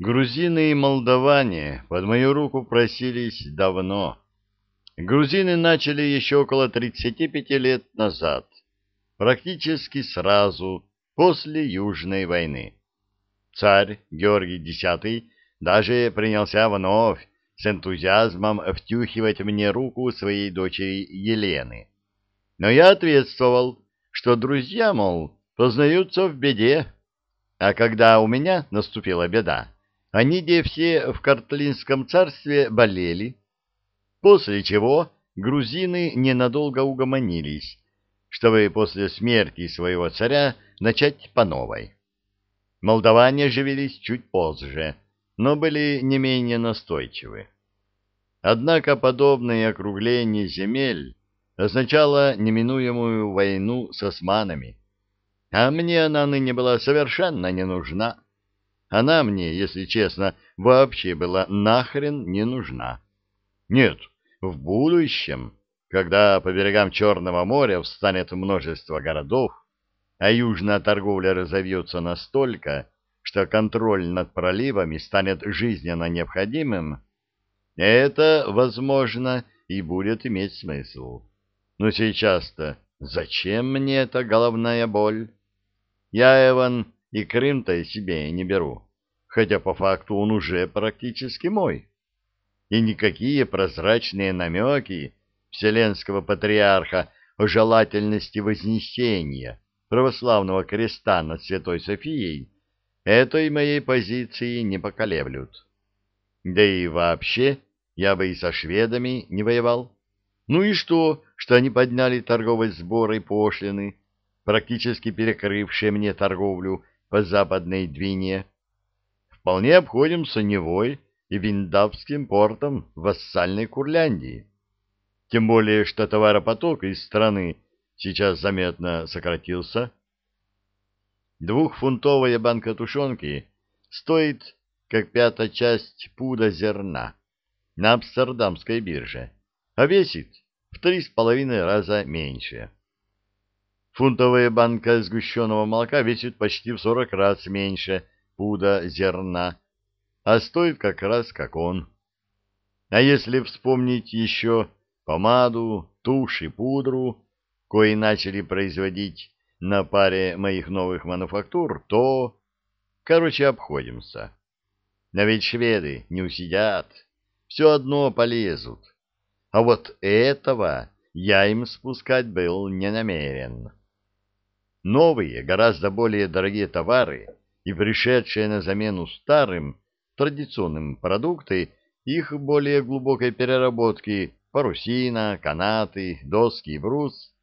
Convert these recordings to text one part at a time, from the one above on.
Грузины и молдаване под мою руку просились давно. Грузины начали еще около 35 лет назад, практически сразу после Южной войны. Царь Георгий X даже принялся вновь с энтузиазмом втюхивать мне руку своей дочери Елены. Но я ответствовал, что друзья, мол, познаются в беде. А когда у меня наступила беда, они где все в Картлинском царстве болели, после чего грузины ненадолго угомонились, чтобы после смерти своего царя начать по новой. Молдаване живились чуть позже, но были не менее настойчивы. Однако подобное округление земель означало неминуемую войну с османами, а мне она ныне была совершенно не нужна. Она мне, если честно, вообще была нахрен не нужна. Нет, в будущем, когда по берегам Черного моря встанет множество городов, а южная торговля разовьется настолько, что контроль над проливами станет жизненно необходимым, это, возможно, и будет иметь смысл. Но сейчас-то зачем мне эта головная боль? Я, Эван, и Крым-то себе не беру, хотя по факту он уже практически мой. И никакие прозрачные намеки Вселенского Патриарха о желательности вознесения православного креста над Святой Софией этой моей позиции не поколеблют. Да и вообще я бы и со шведами не воевал. Ну и что, что они подняли торговые сборы и пошлины, практически перекрывшие мне торговлю по западной Двине? Вполне обходимся Невой и Виндавским портом в вассальной Курляндии. Тем более, что товаропоток из страны сейчас заметно сократился. Двухфунтовая банка тушенки стоит как пятая часть пуда зерна на Амстердамской бирже, а весит в три с половиной раза меньше. Фунтовая банка сгущенного молока весит почти в сорок раз меньше пуда зерна, а стоит как раз как он. А если вспомнить еще помаду, тушь и пудру, кои начали производить на паре моих новых мануфактур, то, короче, обходимся. Но ведь шведы не усидят, все одно полезут. А вот этого я им спускать был не намерен. Новые, гораздо более дорогие товары и пришедшие на замену старым, традиционным продукты их более глубокой переработки парусина, канаты, доски и брус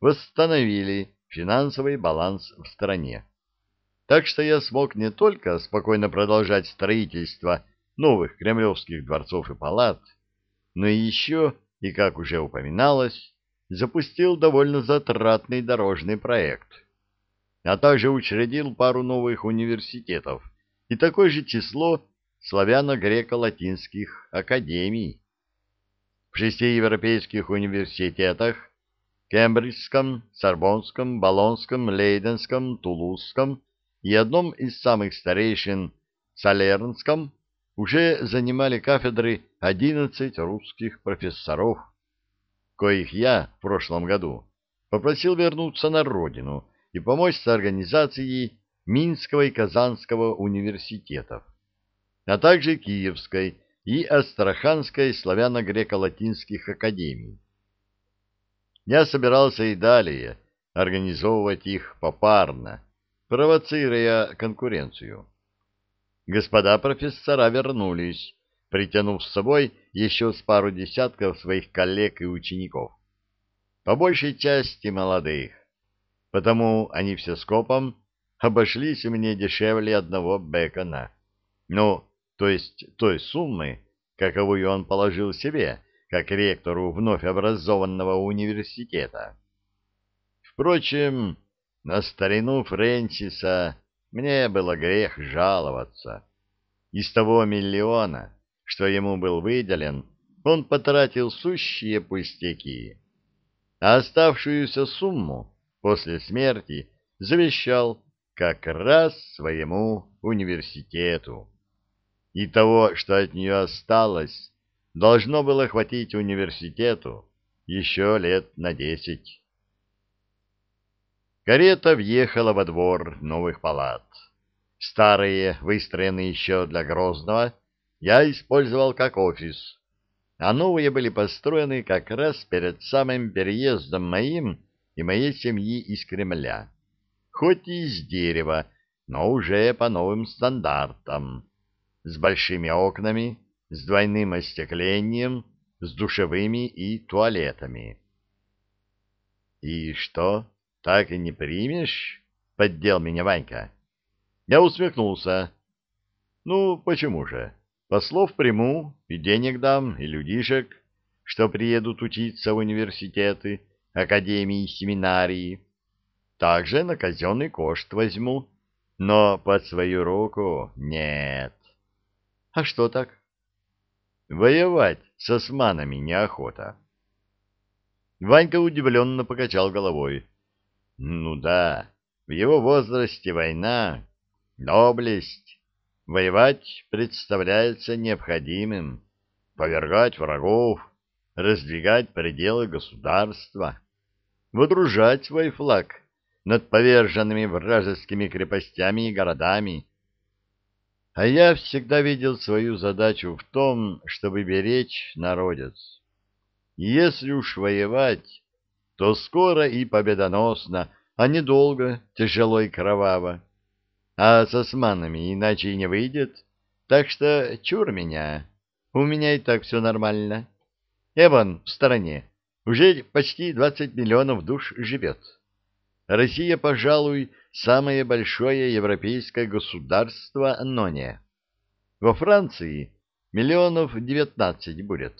восстановили финансовый баланс в стране. Так что я смог не только спокойно продолжать строительство новых кремлевских дворцов и палат, но и еще, и как уже упоминалось, запустил довольно затратный дорожный проект, а также учредил пару новых университетов и такое же число славяно-греко-латинских академий. В шести европейских университетах Кембриджском, Сорбонском, Болонском, Лейденском, Тулузском и одном из самых старейшин Салернском уже занимали кафедры 11 русских профессоров, коих я в прошлом году попросил вернуться на родину и помочь с организацией Минского и Казанского университетов, а также Киевской и Астраханской славяно-греко-латинских академий. Я собирался и далее организовывать их попарно, провоцируя конкуренцию. Господа профессора вернулись, притянув с собой еще с пару десятков своих коллег и учеников. По большей части молодых, потому они все скопом обошлись мне дешевле одного бекона. Ну, то есть той суммы, каковую он положил себе, как ректору вновь образованного университета. Впрочем, на старину Фрэнсиса мне было грех жаловаться. Из того миллиона, что ему был выделен, он потратил сущие пустяки, а оставшуюся сумму после смерти завещал как раз своему университету. и того, что от нее осталось, должно было хватить университету еще лет на десять. Карета въехала во двор новых палат. Старые, выстроенные еще для Грозного, я использовал как офис, а новые были построены как раз перед самым переездом моим и моей семьи из Кремля. Хоть и из дерева, но уже по новым стандартам, с большими окнами, с двойным остеклением, с душевыми и туалетами. «И что, так и не примешь?» — поддел меня Ванька. Я усмехнулся. «Ну, почему же? Послов приму, и денег дам, и людишек, что приедут учиться в университеты, академии, семинарии. Также на казенный кошт возьму, но под свою руку нет. А что так? Воевать с османами неохота. Ванька удивленно покачал головой. Ну да, в его возрасте война — доблесть. Воевать представляется необходимым, повергать врагов, раздвигать пределы государства, выдружать свой флаг над поверженными вражескими крепостями и городами. А я всегда видел свою задачу в том, чтобы беречь народец. Если уж воевать, то скоро и победоносно, а недолго, тяжело и кроваво. А с османами иначе и не выйдет, так что чур меня, у меня и так все нормально. Эван в стороне, уже почти двадцать миллионов душ живет. Россия, пожалуй, самое большое европейское государство, но не. Во Франции миллионов девятнадцать будет,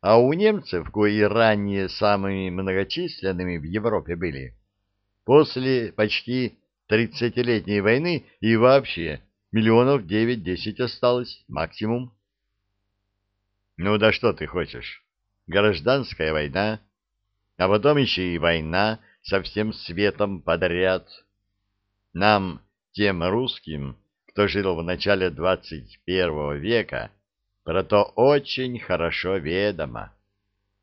а у немцев, кои ранее самыми многочисленными в Европе были, после почти тридцатилетней войны и вообще миллионов девять-десять осталось максимум. Ну да что ты хочешь? Гражданская война, а потом еще и война со всем светом подряд. Нам, тем русским, кто жил в начале двадцать первого века, про то очень хорошо ведомо.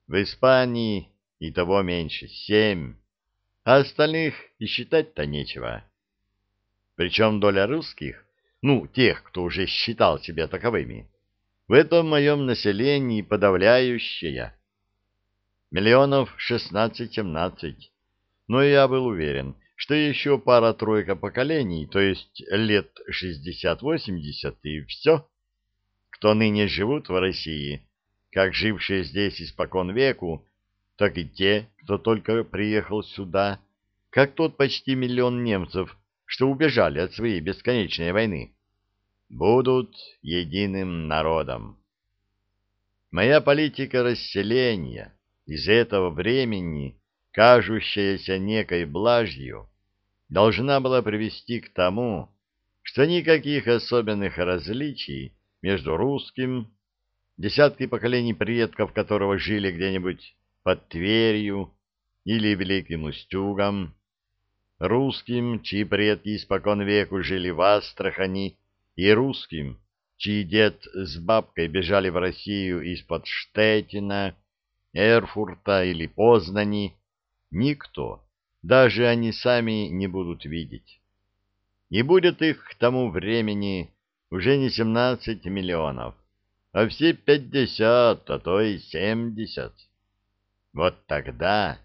В Испании и того меньше, семь, а остальных и считать-то нечего. Причем доля русских, ну, тех, кто уже считал себя таковыми, в этом моем населении подавляющая. Миллионов шестнадцать-семнадцать. Но я был уверен, что еще пара-тройка поколений, то есть лет шестьдесят-восемьдесят, и все. Кто ныне живут в России, как жившие здесь испокон веку, так и те, кто только приехал сюда, как тот почти миллион немцев, что убежали от своей бесконечной войны, будут единым народом. Моя политика расселения из этого времени, кажущаяся некой блажью, должна была привести к тому, что никаких особенных различий между русским, десятки поколений предков которого жили где-нибудь под Тверью или Великим Устюгом, русским, чьи предки испокон веку жили в Астрахани, и русским, чьи дед с бабкой бежали в Россию из-под Штетина, Эрфурта или Познани, никто, даже они сами не будут видеть. И будет их к тому времени уже не семнадцать миллионов, а все пятьдесят, а то и семьдесят. Вот тогда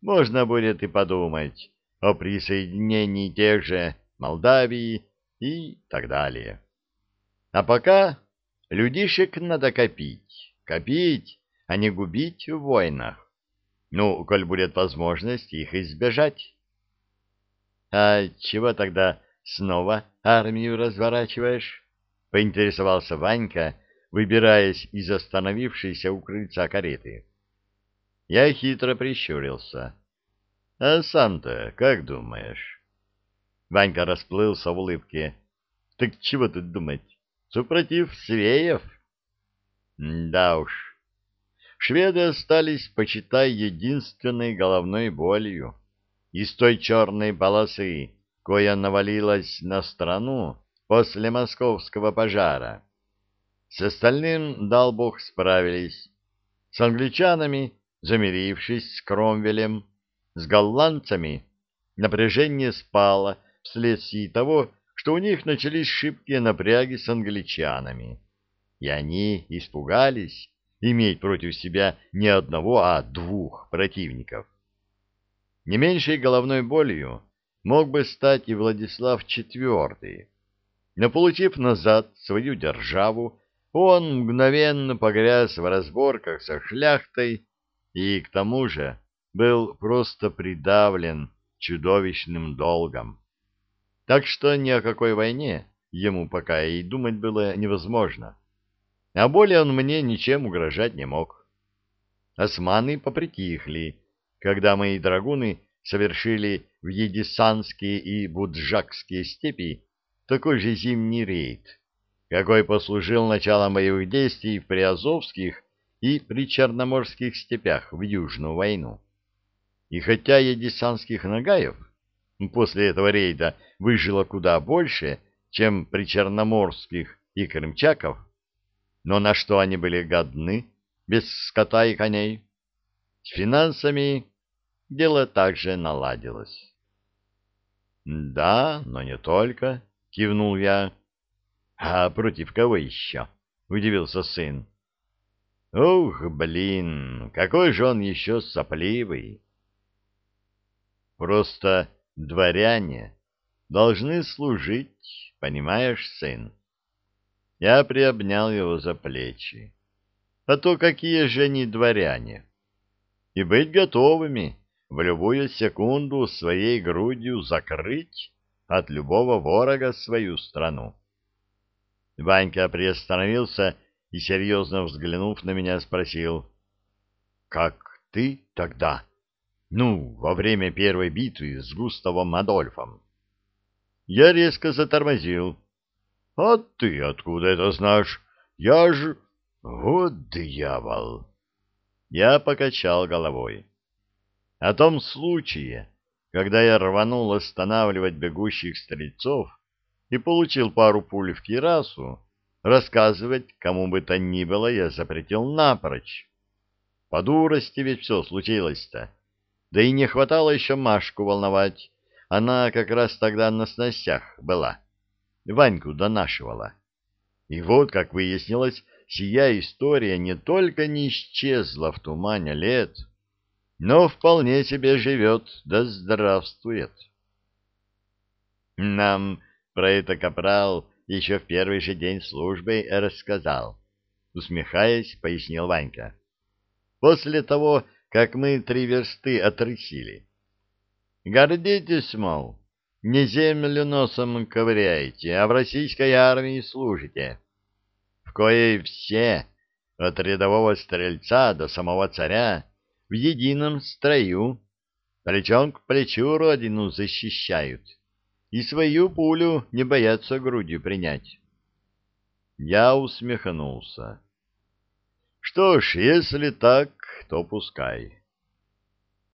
можно будет и подумать, о присоединении тех же Молдавии и так далее. А пока людишек надо копить, копить, а не губить в войнах. Ну, коль будет возможность их избежать. А чего тогда снова армию разворачиваешь? Поинтересовался Ванька, выбираясь из остановившейся у крыльца кареты. Я хитро прищурился. А сам-то как думаешь? Ванька расплылся в улыбке. Так чего тут думать? Супротив свеев? Да уж. Шведы остались, почитай, единственной головной болью. Из той черной полосы, коя навалилась на страну после московского пожара. С остальным, дал бог, справились. С англичанами, замирившись с Кромвелем, с голландцами, напряжение спало вследствие того, что у них начались шибкие напряги с англичанами. И они испугались иметь против себя не одного, а двух противников. Не меньшей головной болью мог бы стать и Владислав IV, но, получив назад свою державу, он мгновенно погряз в разборках со шляхтой и, к тому же, был просто придавлен чудовищным долгом. Так что ни о какой войне ему пока и думать было невозможно. А более он мне ничем угрожать не мог. Османы попритихли, когда мои драгуны совершили в Едисанские и Буджакские степи такой же зимний рейд, какой послужил началом боевых действий в Приазовских и Причерноморских степях в Южную войну. И хотя едисанских нагаев после этого рейда выжило куда больше, чем причерноморских и крымчаков, но на что они были годны, без скота и коней? С финансами дело также наладилось. «Да, но не только», — кивнул я. «А против кого еще?» — удивился сын. «Ух, блин, какой же он еще сопливый!» «Просто дворяне должны служить, понимаешь, сын?» Я приобнял его за плечи. А то какие же они дворяне? И быть готовыми в любую секунду своей грудью закрыть от любого ворога свою страну. Ванька приостановился и, серьезно взглянув на меня, спросил, «Как ты тогда?» «Ну, во время первой битвы с Густавом Адольфом». Я резко затормозил. — А ты откуда это знаешь? Я ж... Вот дьявол! Я покачал головой. О том случае, когда я рванул останавливать бегущих стрельцов и получил пару пуль в кирасу, рассказывать кому бы то ни было я запретил напрочь. По дурости ведь все случилось-то. Да и не хватало еще Машку волновать. Она как раз тогда на снастях была. Ваньку донашивала. И вот, как выяснилось, сия история не только не исчезла в тумане лет, но вполне себе живет да здравствует. Нам про это капрал еще в первый же день службы рассказал. Усмехаясь, пояснил Ванька. После того, как мы три версты отрысили. Гордитесь, мол, не землю носом ковыряете, а в российской армии служите, в коей все, от рядового стрельца до самого царя, в едином строю, плечом к плечу родину защищают и свою пулю не боятся грудью принять. Я усмехнулся. Что ж, если так, то пускай.